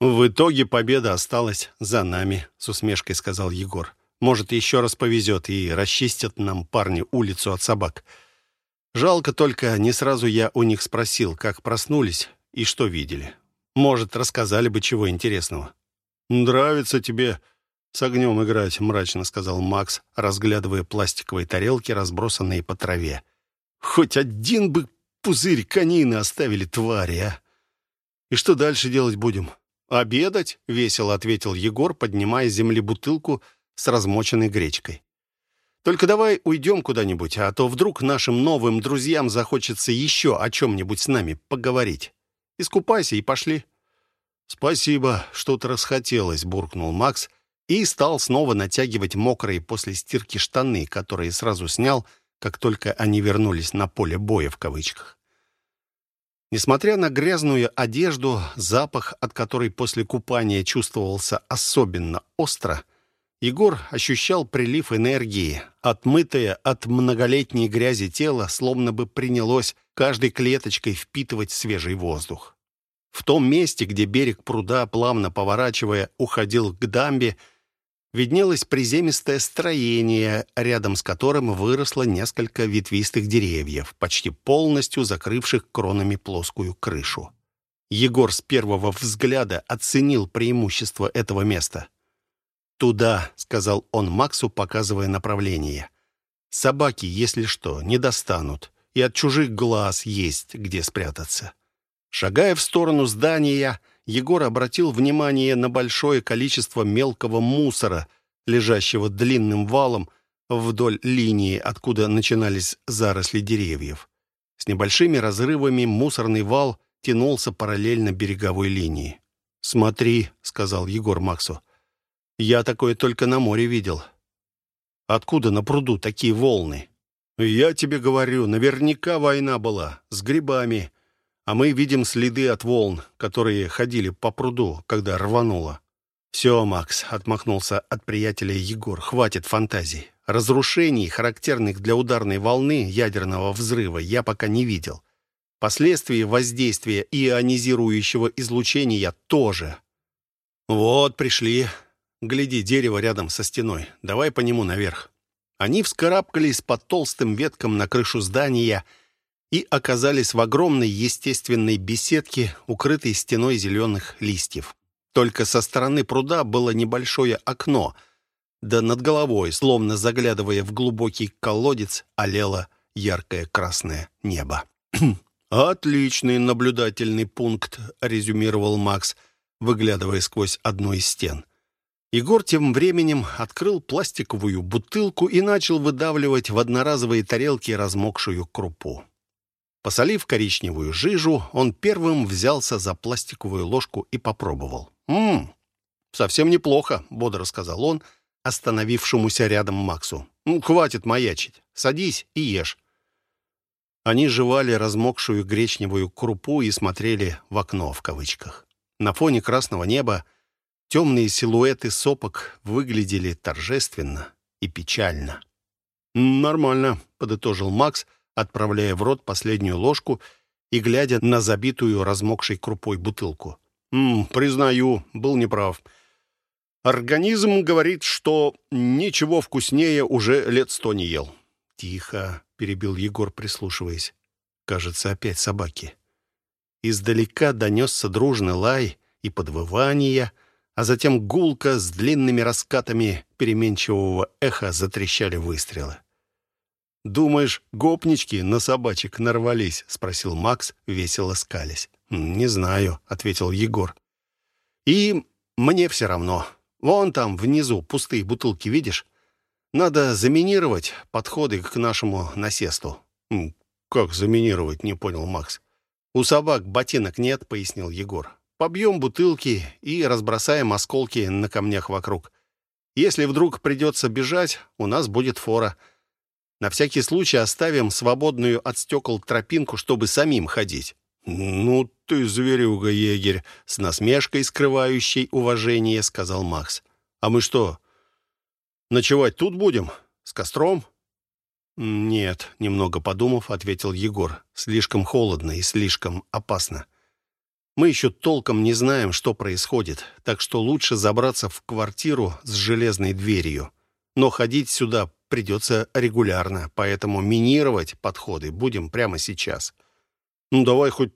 «В итоге победа осталась за нами», — с усмешкой сказал Егор. «Может, еще раз повезет и расчистят нам парни улицу от собак. Жалко только, не сразу я у них спросил, как проснулись и что видели. Может, рассказали бы чего интересного». «Нравится тебе с огнем играть», — мрачно сказал Макс, разглядывая пластиковые тарелки, разбросанные по траве. «Хоть один бы пузырь конины оставили твари, а! И что дальше делать будем?» «Обедать?» — весело ответил Егор, поднимая с земли бутылку с размоченной гречкой. «Только давай уйдем куда-нибудь, а то вдруг нашим новым друзьям захочется еще о чем-нибудь с нами поговорить. Искупайся и пошли». «Спасибо, что-то расхотелось», — буркнул Макс и стал снова натягивать мокрые после стирки штаны, которые сразу снял, как только они вернулись на поле боя в кавычках. Несмотря на грязную одежду, запах, от которой после купания чувствовался особенно остро, Егор ощущал прилив энергии. Отмытое от многолетней грязи тело словно бы принялось каждой клеточкой впитывать свежий воздух. В том месте, где берег пруда, плавно поворачивая, уходил к дамбе, виднелось приземистое строение, рядом с которым выросло несколько ветвистых деревьев, почти полностью закрывших кронами плоскую крышу. Егор с первого взгляда оценил преимущество этого места. «Туда», — сказал он Максу, показывая направление. «Собаки, если что, не достанут, и от чужих глаз есть где спрятаться». Шагая в сторону здания, Егор обратил внимание на большое количество мелкого мусора, лежащего длинным валом вдоль линии, откуда начинались заросли деревьев. С небольшими разрывами мусорный вал тянулся параллельно береговой линии. «Смотри», — сказал Егор Максу, — «я такое только на море видел». «Откуда на пруду такие волны?» «Я тебе говорю, наверняка война была, с грибами а мы видим следы от волн, которые ходили по пруду, когда рвануло. «Все, Макс», — отмахнулся от приятеля Егор, — «хватит фантазий. Разрушений, характерных для ударной волны ядерного взрыва, я пока не видел. Последствия воздействия ионизирующего излучения тоже. Вот, пришли. Гляди, дерево рядом со стеной. Давай по нему наверх. Они вскарабкались под толстым веткам на крышу здания — и оказались в огромной естественной беседке, укрытой стеной зеленых листьев. Только со стороны пруда было небольшое окно, да над головой, словно заглядывая в глубокий колодец, олело яркое красное небо. «Отличный наблюдательный пункт», — резюмировал Макс, выглядывая сквозь одну из стен. Егор тем временем открыл пластиковую бутылку и начал выдавливать в одноразовые тарелки размокшую крупу. Посолив коричневую жижу, он первым взялся за пластиковую ложку и попробовал. «Ммм, совсем неплохо», — бодро сказал он, остановившемуся рядом Максу. «Ну, хватит маячить. Садись и ешь». Они жевали размокшую гречневую крупу и смотрели в окно в кавычках. На фоне красного неба темные силуэты сопок выглядели торжественно и печально. «Нормально», — подытожил Макс, — отправляя в рот последнюю ложку и глядя на забитую размокшей крупой бутылку. «М, «Признаю, был неправ. Организм говорит, что ничего вкуснее уже лет сто не ел». «Тихо», — перебил Егор, прислушиваясь. «Кажется, опять собаки». Издалека донесся дружный лай и подвывание, а затем гулко с длинными раскатами переменчивого эха затрещали выстрелы. «Думаешь, гопнички на собачек нарвались?» — спросил Макс, весело скалясь. «Не знаю», — ответил Егор. «И мне все равно. Вон там, внизу, пустые бутылки, видишь? Надо заминировать подходы к нашему насесту». «Как заминировать?» — не понял Макс. «У собак ботинок нет», — пояснил Егор. «Побьем бутылки и разбросаем осколки на камнях вокруг. Если вдруг придется бежать, у нас будет фора». На всякий случай оставим свободную от стекол тропинку, чтобы самим ходить». «Ну ты зверюга, егерь!» — с насмешкой, скрывающей уважение, сказал Макс. «А мы что, ночевать тут будем? С костром?» «Нет», — немного подумав, ответил Егор. «Слишком холодно и слишком опасно. Мы еще толком не знаем, что происходит, так что лучше забраться в квартиру с железной дверью. Но ходить сюда придется регулярно, поэтому минировать подходы будем прямо сейчас». «Ну, давай хоть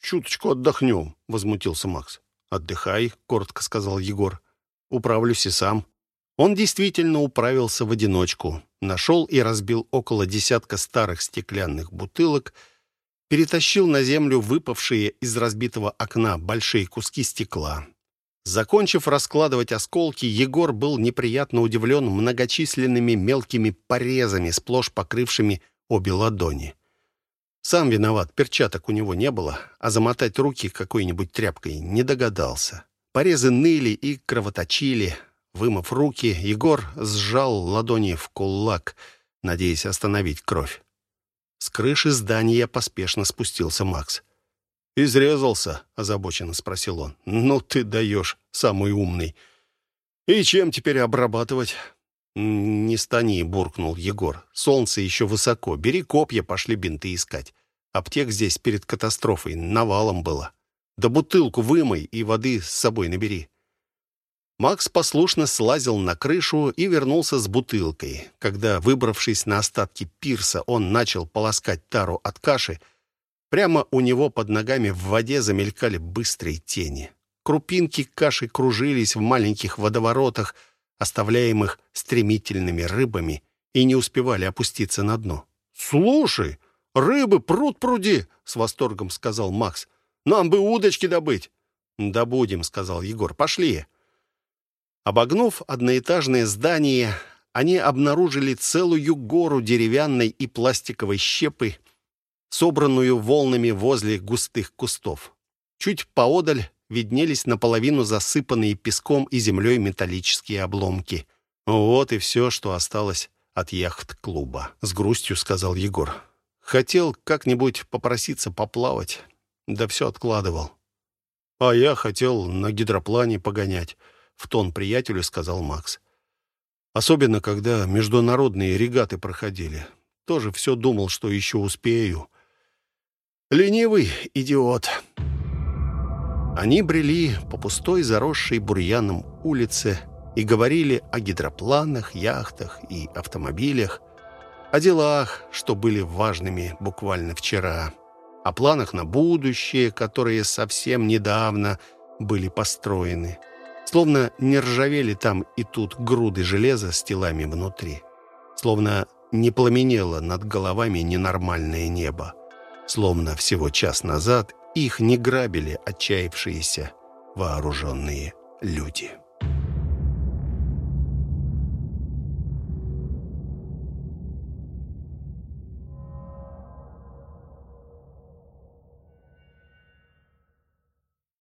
чуточку отдохнем», — возмутился Макс. «Отдыхай», — коротко сказал Егор. «Управлюсь и сам». Он действительно управился в одиночку. Нашел и разбил около десятка старых стеклянных бутылок, перетащил на землю выпавшие из разбитого окна большие куски стекла. Закончив раскладывать осколки, Егор был неприятно удивлен многочисленными мелкими порезами, сплошь покрывшими обе ладони. Сам виноват, перчаток у него не было, а замотать руки какой-нибудь тряпкой не догадался. Порезы ныли и кровоточили, Вымыв руки, Егор сжал ладони в кулак, надеясь остановить кровь. С крыши здания поспешно спустился Макс. «Изрезался?» — озабоченно спросил он. «Ну ты даешь, самый умный. И чем теперь обрабатывать?» «Не стани», — буркнул Егор. «Солнце еще высоко. Бери копья, пошли бинты искать. Аптек здесь перед катастрофой навалом было. Да бутылку вымой и воды с собой набери». Макс послушно слазил на крышу и вернулся с бутылкой. Когда, выбравшись на остатки пирса, он начал полоскать тару от каши, прямо у него под ногами в воде замелькали быстрые тени. Крупинки каши кружились в маленьких водоворотах, оставляемых стремительными рыбами, и не успевали опуститься на дно. «Слушай, рыбы пруд пруди!» — с восторгом сказал Макс. «Нам бы удочки добыть!» «Добудем», — сказал Егор. «Пошли!» Обогнув одноэтажное здание, они обнаружили целую гору деревянной и пластиковой щепы, собранную волнами возле густых кустов. Чуть поодаль виднелись наполовину засыпанные песком и землей металлические обломки. «Вот и все, что осталось от яхт-клуба», — с грустью сказал Егор. «Хотел как-нибудь попроситься поплавать, да все откладывал. А я хотел на гидроплане погонять». — в тон приятелю сказал Макс. «Особенно, когда международные регаты проходили. Тоже все думал, что еще успею. Ленивый идиот». Они брели по пустой, заросшей бурьяном улице и говорили о гидропланах, яхтах и автомобилях, о делах, что были важными буквально вчера, о планах на будущее, которые совсем недавно были построены. Словно не ржавели там и тут груды железа с телами внутри. Словно не пламенело над головами ненормальное небо. Словно всего час назад их не грабили отчаявшиеся вооруженные люди.